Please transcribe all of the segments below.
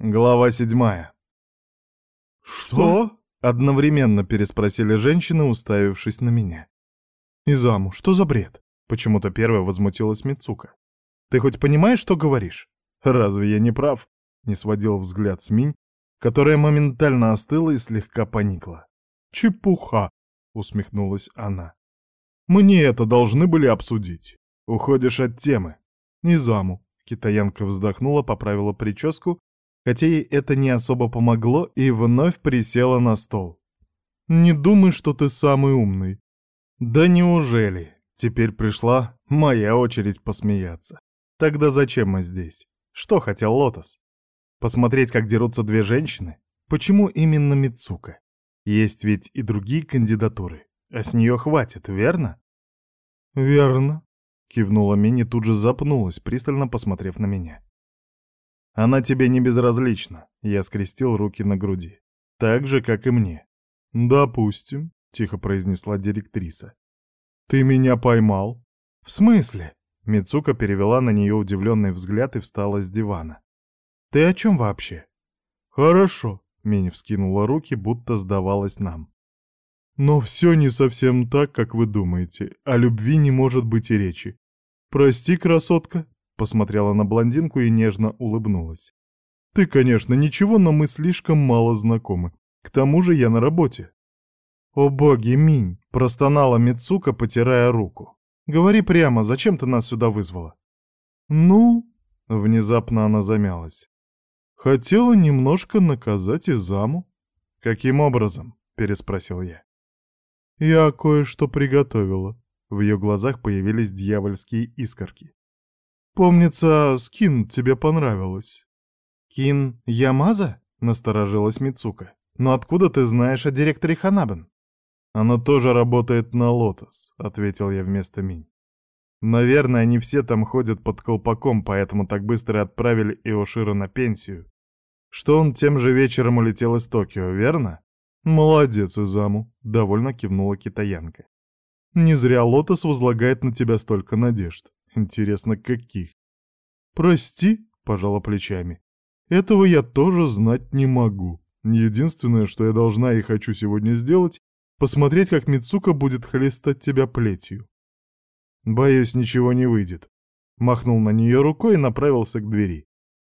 Глава седьмая. «Что?» — одновременно переспросили женщины, уставившись на меня. «Изаму, что за бред?» — почему-то первая возмутилась Мицука. «Ты хоть понимаешь, что говоришь?» «Разве я не прав?» — не сводил взгляд с Минь, которая моментально остыла и слегка поникла. «Чепуха!» — усмехнулась она. «Мне это должны были обсудить. Уходишь от темы. Низаму». Китаянка вздохнула, поправила прическу хотя ей это не особо помогло, и вновь присела на стол. «Не думай, что ты самый умный». «Да неужели? Теперь пришла моя очередь посмеяться. Тогда зачем мы здесь? Что хотел Лотос? Посмотреть, как дерутся две женщины? Почему именно Мицука? Есть ведь и другие кандидатуры, а с нее хватит, верно?» «Верно», — кивнула Мини, тут же запнулась, пристально посмотрев на меня. Она тебе не безразлична. Я скрестил руки на груди. Так же, как и мне. Допустим, тихо произнесла директриса. Ты меня поймал? В смысле? Мицука перевела на нее удивленный взгляд и встала с дивана. Ты о чем вообще? Хорошо, Мини вскинула руки, будто сдавалась нам. Но все не совсем так, как вы думаете. О любви не может быть и речи. Прости, красотка, Посмотрела на блондинку и нежно улыбнулась. «Ты, конечно, ничего, но мы слишком мало знакомы. К тому же я на работе». «О боги, Минь!» — простонала Мицука, потирая руку. «Говори прямо, зачем ты нас сюда вызвала?» «Ну...» — внезапно она замялась. «Хотела немножко наказать Изаму». «Каким образом?» — переспросил я. «Я кое-что приготовила». В ее глазах появились дьявольские искорки. Помнится, скин тебе понравилось. Кин Ямаза? Насторожилась Мицука. Но откуда ты знаешь о директоре Ханабен? Она тоже работает на Лотос, ответил я вместо Минь. Наверное, они все там ходят под колпаком, поэтому так быстро отправили Иошира на пенсию. Что он тем же вечером улетел из Токио, верно? Молодец, Изаму, довольно кивнула китаянка. Не зря Лотос возлагает на тебя столько надежд. Интересно, каких? Прости, пожала плечами. Этого я тоже знать не могу. Единственное, что я должна и хочу сегодня сделать, посмотреть, как Мицука будет хлестать тебя плетью. Боюсь, ничего не выйдет. Махнул на нее рукой и направился к двери.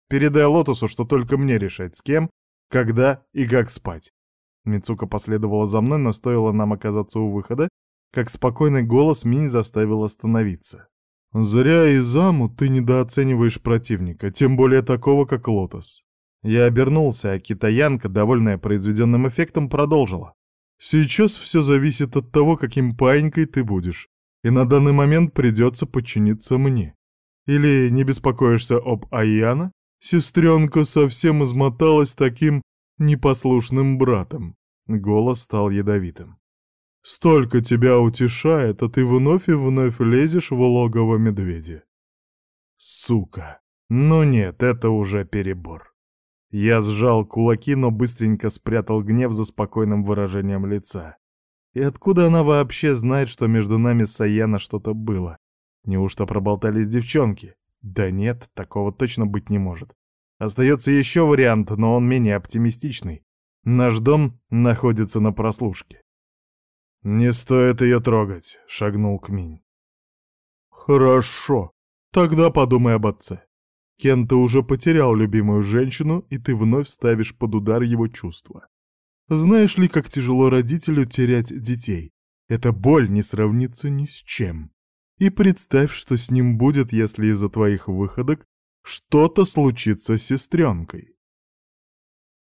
Передай Лотосу, что только мне решать, с кем, когда и как спать. Мицука последовала за мной, но стоило нам оказаться у выхода, как спокойный голос Минь заставил остановиться. «Зря, Изаму, ты недооцениваешь противника, тем более такого, как Лотос». Я обернулся, а китаянка, довольная произведенным эффектом, продолжила. «Сейчас все зависит от того, каким паинькой ты будешь, и на данный момент придется подчиниться мне. Или не беспокоишься об Аяна? Сестренка совсем измоталась таким непослушным братом». Голос стал ядовитым. Столько тебя утешает, а ты вновь и вновь лезешь в логово медведя. Сука. Ну нет, это уже перебор. Я сжал кулаки, но быстренько спрятал гнев за спокойным выражением лица. И откуда она вообще знает, что между нами с Аяна что-то было? Неужто проболтались девчонки? Да нет, такого точно быть не может. Остается еще вариант, но он менее оптимистичный. Наш дом находится на прослушке. «Не стоит ее трогать», — шагнул к Минь. «Хорошо. Тогда подумай об отце. Кента уже потерял любимую женщину, и ты вновь ставишь под удар его чувства. Знаешь ли, как тяжело родителю терять детей? Эта боль не сравнится ни с чем. И представь, что с ним будет, если из-за твоих выходок что-то случится с сестренкой».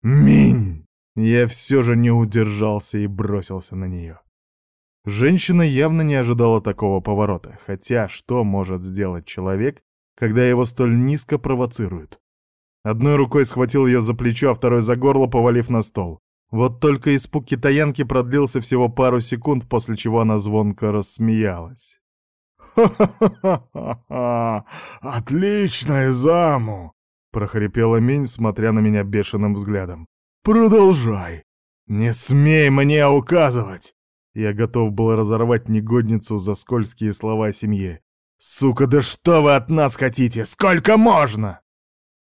«Минь!» Я все же не удержался и бросился на нее. Женщина явно не ожидала такого поворота, хотя что может сделать человек, когда его столь низко провоцируют? Одной рукой схватил ее за плечо, а второй за горло, повалив на стол. Вот только испуг китаянки продлился всего пару секунд, после чего она звонко рассмеялась. «Ха-ха-ха! Отличная заму!» — прохрипела Минь, смотря на меня бешеным взглядом. «Продолжай! Не смей мне указывать! Я готов был разорвать негодницу за скользкие слова о семье. «Сука, да что вы от нас хотите? Сколько можно?»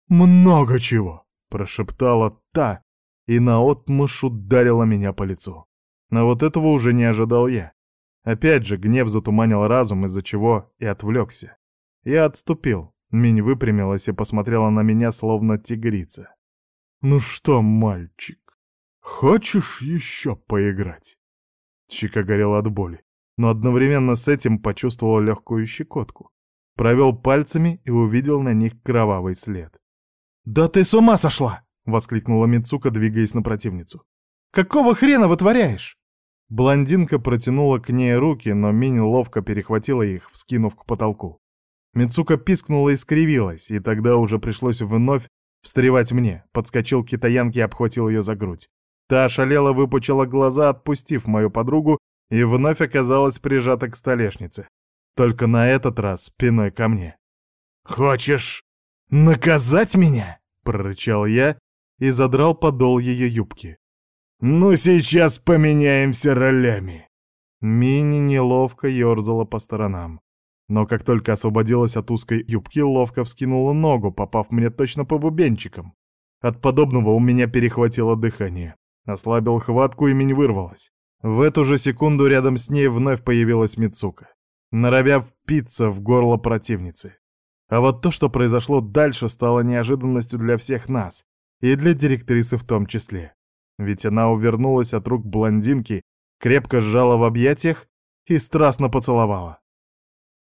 «Много чего!» — прошептала та и наотмашь ударила меня по лицу. Но вот этого уже не ожидал я. Опять же, гнев затуманил разум, из-за чего и отвлекся. Я отступил. Минь выпрямилась и посмотрела на меня, словно тигрица. «Ну что, мальчик, хочешь еще поиграть?» Щека горела от боли, но одновременно с этим почувствовал легкую щекотку. Провел пальцами и увидел на них кровавый след. «Да ты с ума сошла!» — воскликнула Мицука, двигаясь на противницу. «Какого хрена вытворяешь?» Блондинка протянула к ней руки, но Мини ловко перехватила их, вскинув к потолку. Мицука пискнула и скривилась, и тогда уже пришлось вновь встревать мне. Подскочил к китаянке и обхватил ее за грудь. Та ошалела, выпучила глаза, отпустив мою подругу, и вновь оказалась прижата к столешнице. Только на этот раз спиной ко мне. «Хочешь наказать меня?» — прорычал я и задрал подол ее юбки. «Ну, сейчас поменяемся ролями!» Мини неловко ерзала по сторонам. Но как только освободилась от узкой юбки, ловко вскинула ногу, попав мне точно по бубенчикам. От подобного у меня перехватило дыхание. Ослабил хватку и Мини вырвалась. В эту же секунду рядом с ней вновь появилась Мицука, норовя впиться в горло противницы. А вот то, что произошло дальше, стало неожиданностью для всех нас, и для директрисы в том числе ведь она увернулась от рук блондинки, крепко сжала в объятиях и страстно поцеловала.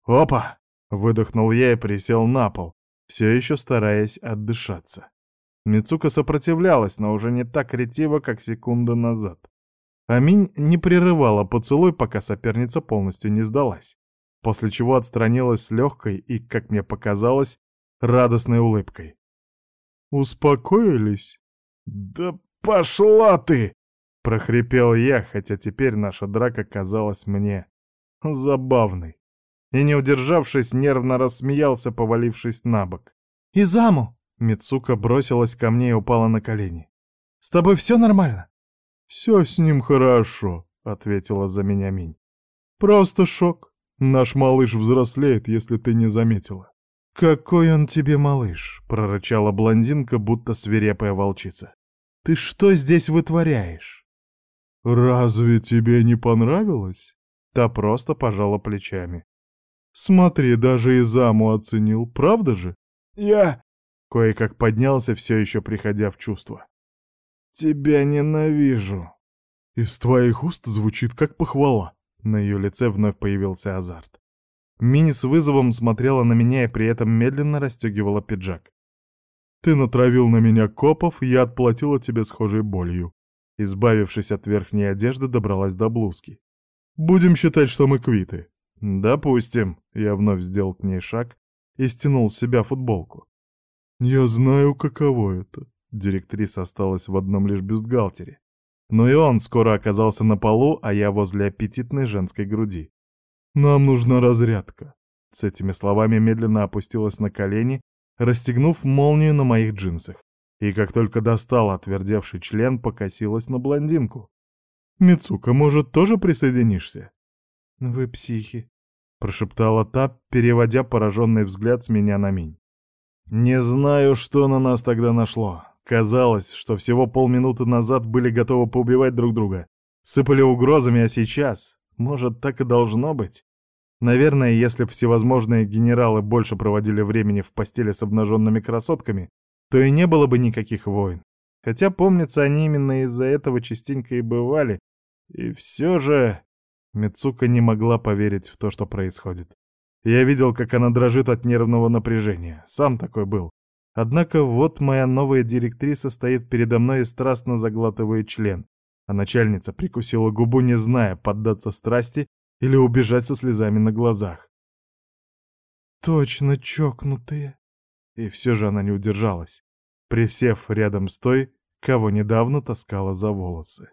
«Опа!» — выдохнул я и присел на пол, все еще стараясь отдышаться. Мицука сопротивлялась, но уже не так ретиво, как секунда назад. Аминь не прерывала поцелуй, пока соперница полностью не сдалась, после чего отстранилась с легкой и, как мне показалось, радостной улыбкой. «Успокоились?» «Да «Пошла ты!» — прохрипел я, хотя теперь наша драка казалась мне забавной. И, не удержавшись, нервно рассмеялся, повалившись на бок. «Изаму!» — Мицука бросилась ко мне и упала на колени. «С тобой все нормально?» «Все с ним хорошо», — ответила за меня Минь. «Просто шок. Наш малыш взрослеет, если ты не заметила». «Какой он тебе малыш!» — прорычала блондинка, будто свирепая волчица. Ты что здесь вытворяешь?» «Разве тебе не понравилось?» Та просто пожала плечами. «Смотри, даже и заму оценил, правда же?» «Я...» Кое-как поднялся, все еще приходя в чувство. «Тебя ненавижу». Из твоих уст звучит как похвала. На ее лице вновь появился азарт. Мини с вызовом смотрела на меня и при этом медленно расстегивала пиджак. Ты натравил на меня копов, я отплатила тебе схожей болью. Избавившись от верхней одежды, добралась до блузки. Будем считать, что мы квиты. Допустим. Я вновь сделал к ней шаг и стянул с себя футболку. Я знаю, каково это. Директриса осталась в одном лишь бюстгальтере. Но и он скоро оказался на полу, а я возле аппетитной женской груди. Нам нужна разрядка. С этими словами медленно опустилась на колени расстегнув молнию на моих джинсах. И как только достала отвердевший член, покосилась на блондинку. «Мицука, может, тоже присоединишься?» «Вы психи», — прошептала та, переводя пораженный взгляд с меня на Минь. «Не знаю, что на нас тогда нашло. Казалось, что всего полминуты назад были готовы поубивать друг друга. Сыпали угрозами, а сейчас... Может, так и должно быть?» Наверное, если бы всевозможные генералы больше проводили времени в постели с обнаженными красотками, то и не было бы никаких войн. Хотя, помнится, они именно из-за этого частенько и бывали. И все же... Мицука не могла поверить в то, что происходит. Я видел, как она дрожит от нервного напряжения. Сам такой был. Однако вот моя новая директриса стоит передо мной и страстно заглатывает член. А начальница прикусила губу, не зная, поддаться страсти или убежать со слезами на глазах. Точно чокнутые. И все же она не удержалась, присев рядом с той, кого недавно таскала за волосы.